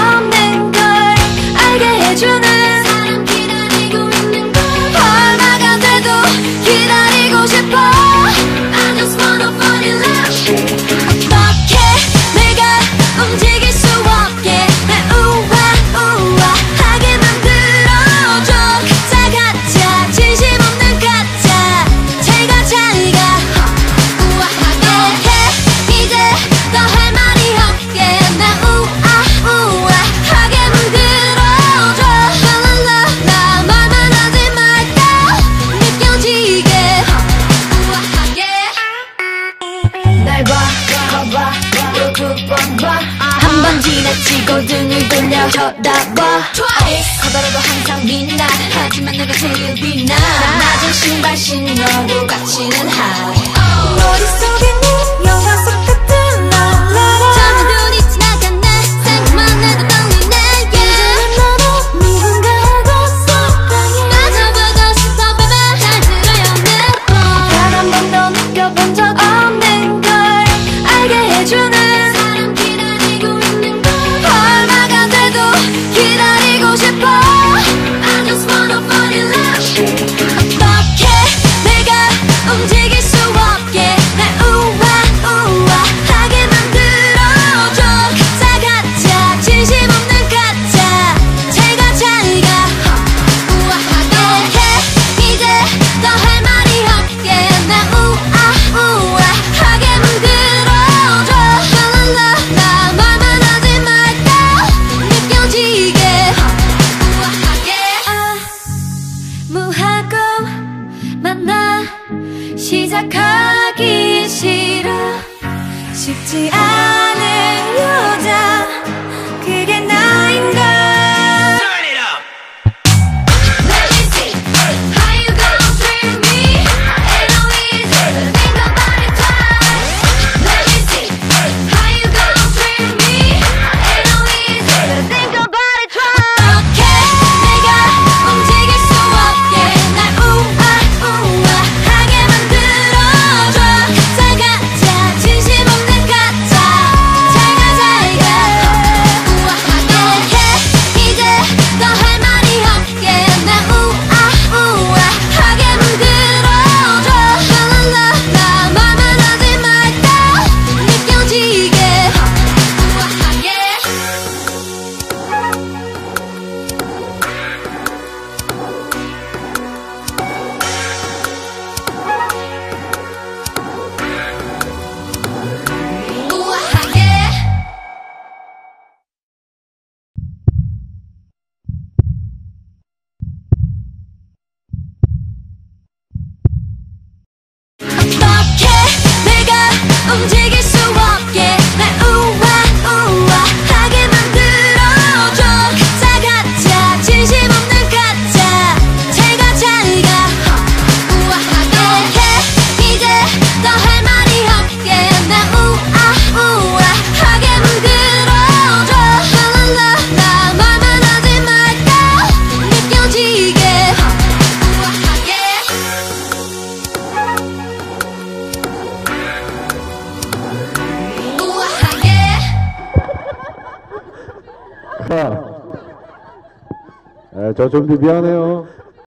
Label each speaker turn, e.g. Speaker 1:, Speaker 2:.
Speaker 1: 없는 걸 알게 해주는 한번 지나치고 등을 돌려 쳐다봐.
Speaker 2: Twice.
Speaker 1: 커다라도 항상 빛나. 하지만 내가 제일 빛나. 낮은 신 시작하기 싫어. 쉽지 않은 여자.
Speaker 3: 자, 저 좀비 미안해요.